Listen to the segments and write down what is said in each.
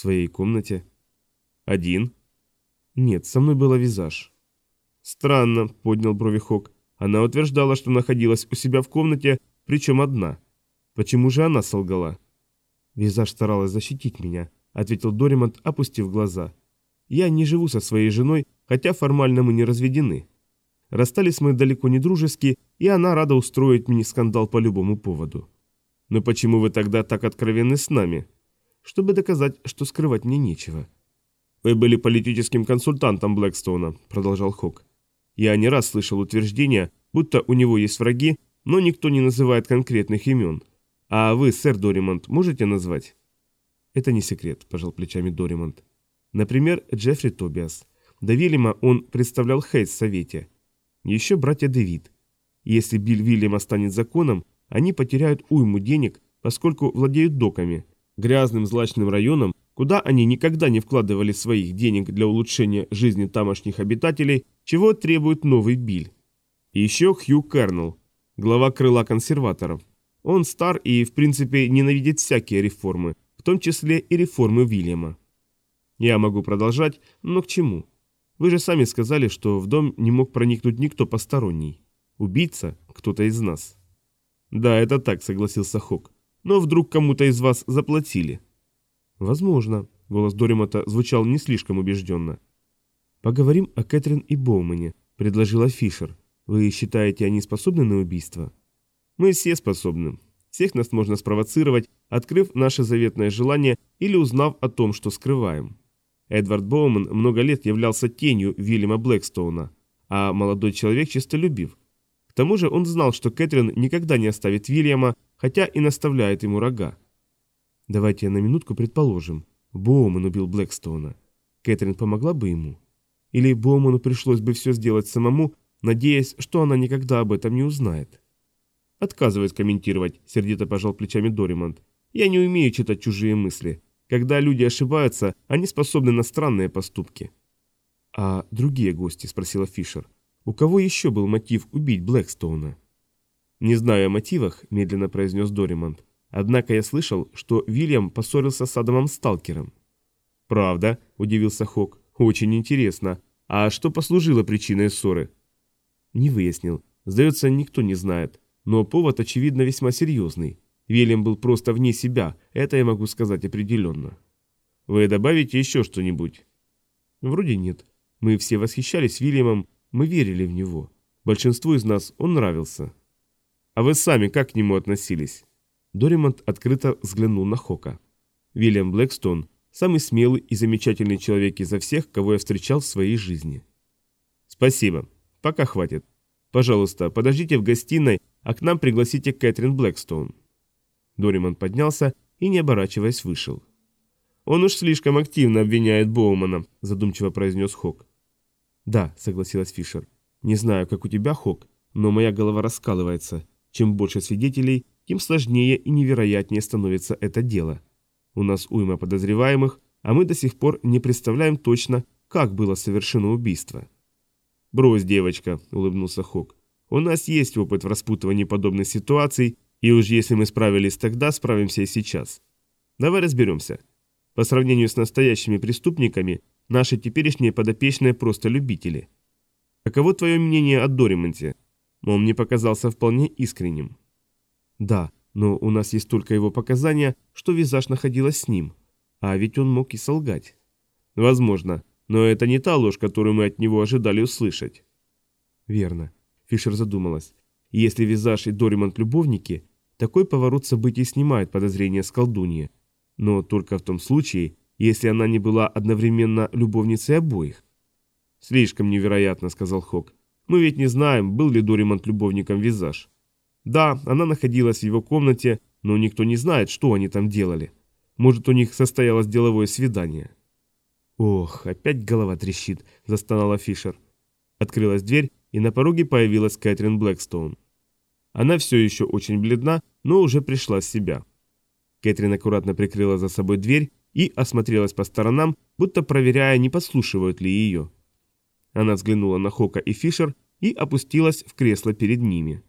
своей комнате. Один? Нет, со мной была визаж. Странно, поднял брови Хок. Она утверждала, что находилась у себя в комнате, причем одна. Почему же она солгала? Визаж старалась защитить меня, ответил Доримонт, опустив глаза. Я не живу со своей женой, хотя формально мы не разведены. Расстались мы далеко не дружески, и она рада устроить мне скандал по любому поводу. Но почему вы тогда так откровенны с нами? Чтобы доказать, что скрывать мне нечего. Вы были политическим консультантом Блэкстоуна, продолжал Хок. Я не раз слышал утверждение, будто у него есть враги, но никто не называет конкретных имен. А вы, сэр Доримонт, можете назвать? Это не секрет, пожал плечами Доримонт. Например, Джеффри Тобиас. До Вильяма он представлял Хейт в Совете. Еще братья Дэвид. Если Билл Вильяма станет законом, они потеряют уйму денег, поскольку владеют доками, грязным злачным районом, куда они никогда не вкладывали своих денег для улучшения жизни тамошних обитателей, чего требует новый Биль. И еще Хью Кернелл, глава крыла консерваторов. Он стар и, в принципе, ненавидит всякие реформы, в том числе и реформы Вильяма. Я могу продолжать, но к чему? Вы же сами сказали, что в дом не мог проникнуть никто посторонний. Убийца – кто-то из нас. Да, это так, согласился Хок. Но вдруг кому-то из вас заплатили? Возможно. Голос Доримота звучал не слишком убежденно. Поговорим о Кэтрин и Боумане, предложила Фишер. Вы считаете, они способны на убийство? Мы все способны. Всех нас можно спровоцировать, открыв наше заветное желание или узнав о том, что скрываем. Эдвард Боуман много лет являлся тенью Вильяма Блэкстоуна, а молодой человек честолюбив. К тому же он знал, что Кэтрин никогда не оставит Вильяма, хотя и наставляет ему рога. Давайте на минутку предположим, Боуман убил Блэкстоуна. Кэтрин помогла бы ему? Или Боуману пришлось бы все сделать самому, надеясь, что она никогда об этом не узнает? Отказываюсь комментировать, сердито пожал плечами Доримонт. Я не умею читать чужие мысли. Когда люди ошибаются, они способны на странные поступки. «А другие гости?» – спросила Фишер. «У кого еще был мотив убить Блэкстоуна?» «Не знаю о мотивах», – медленно произнес Доримонт. «Однако я слышал, что Вильям поссорился с Адамом Сталкером». «Правда?» – удивился Хок. «Очень интересно. А что послужило причиной ссоры?» «Не выяснил. Сдается, никто не знает. Но повод, очевидно, весьма серьезный. Вильям был просто вне себя, это я могу сказать определенно. Вы добавите еще что-нибудь? Вроде нет. Мы все восхищались Вильямом, мы верили в него. Большинству из нас он нравился. А вы сами как к нему относились? Доримонт открыто взглянул на Хока. Вильям Блэкстон – самый смелый и замечательный человек изо всех, кого я встречал в своей жизни. Спасибо. Пока хватит. Пожалуйста, подождите в гостиной, а к нам пригласите Кэтрин Блэкстоун. Дориман поднялся и, не оборачиваясь, вышел. «Он уж слишком активно обвиняет Боумана», – задумчиво произнес Хок. «Да», – согласилась Фишер. «Не знаю, как у тебя, Хок, но моя голова раскалывается. Чем больше свидетелей, тем сложнее и невероятнее становится это дело. У нас уйма подозреваемых, а мы до сих пор не представляем точно, как было совершено убийство». «Брось, девочка», – улыбнулся Хок. «У нас есть опыт в распутывании подобных ситуаций, и уж если мы справились тогда, справимся и сейчас. Давай разберемся. По сравнению с настоящими преступниками, наши теперешние подопечные просто любители. Каково твое мнение о Доримонте? Он мне показался вполне искренним. Да, но у нас есть только его показания, что визаж находилась с ним. А ведь он мог и солгать. Возможно, но это не та ложь, которую мы от него ожидали услышать. Верно. Фишер задумалась. Если визаж и Доримонт любовники, такой поворот событий снимает подозрения с колдуньи, но только в том случае, если она не была одновременно любовницей обоих. «Слишком невероятно», — сказал Хок. «Мы ведь не знаем, был ли Доримонт любовником Визаж. Да, она находилась в его комнате, но никто не знает, что они там делали. Может, у них состоялось деловое свидание». «Ох, опять голова трещит», — застонала Фишер. Открылась дверь, и на пороге появилась Кэтрин Блэкстоун. Она все еще очень бледна, но уже пришла в себя. Кэтрин аккуратно прикрыла за собой дверь и осмотрелась по сторонам, будто проверяя, не подслушивают ли ее. Она взглянула на Хока и Фишер и опустилась в кресло перед ними.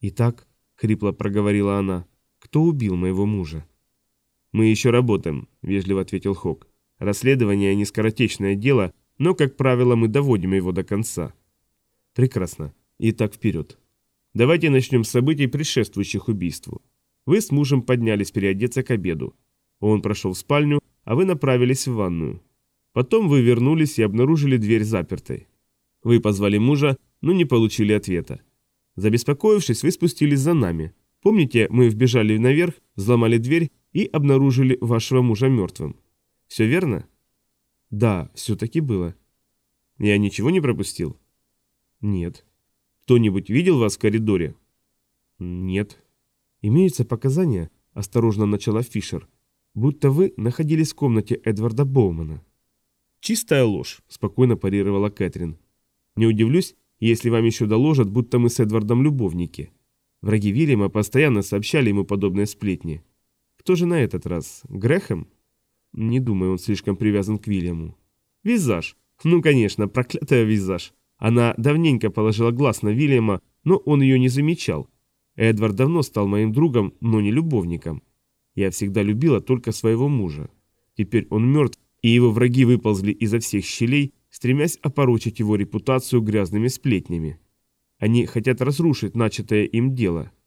«Итак», — хрипло проговорила она, — «кто убил моего мужа?» «Мы еще работаем», – вежливо ответил Хок. «Расследование не скоротечное дело, но, как правило, мы доводим его до конца». «Прекрасно. Итак, вперед. Давайте начнем с событий, предшествующих убийству. Вы с мужем поднялись переодеться к обеду. Он прошел в спальню, а вы направились в ванную. Потом вы вернулись и обнаружили дверь запертой. Вы позвали мужа, но не получили ответа. Забеспокоившись, вы спустились за нами. Помните, мы вбежали наверх, взломали дверь и обнаружили вашего мужа мертвым. Все верно? Да, все-таки было. Я ничего не пропустил? Нет. Кто-нибудь видел вас в коридоре? Нет. Имеются показания, осторожно начала Фишер, будто вы находились в комнате Эдварда Боумана. «Чистая ложь», – спокойно парировала Кэтрин. «Не удивлюсь, если вам еще доложат, будто мы с Эдвардом любовники. Враги Вильяма постоянно сообщали ему подобные сплетни. Кто же на этот раз? Грехом? Не думаю, он слишком привязан к Вильяму. Визаж. Ну, конечно, проклятая визаж. Она давненько положила глаз на Вильяма, но он ее не замечал. Эдвард давно стал моим другом, но не любовником. Я всегда любила только своего мужа. Теперь он мертв, и его враги выползли изо всех щелей, стремясь опорочить его репутацию грязными сплетнями. Они хотят разрушить начатое им дело –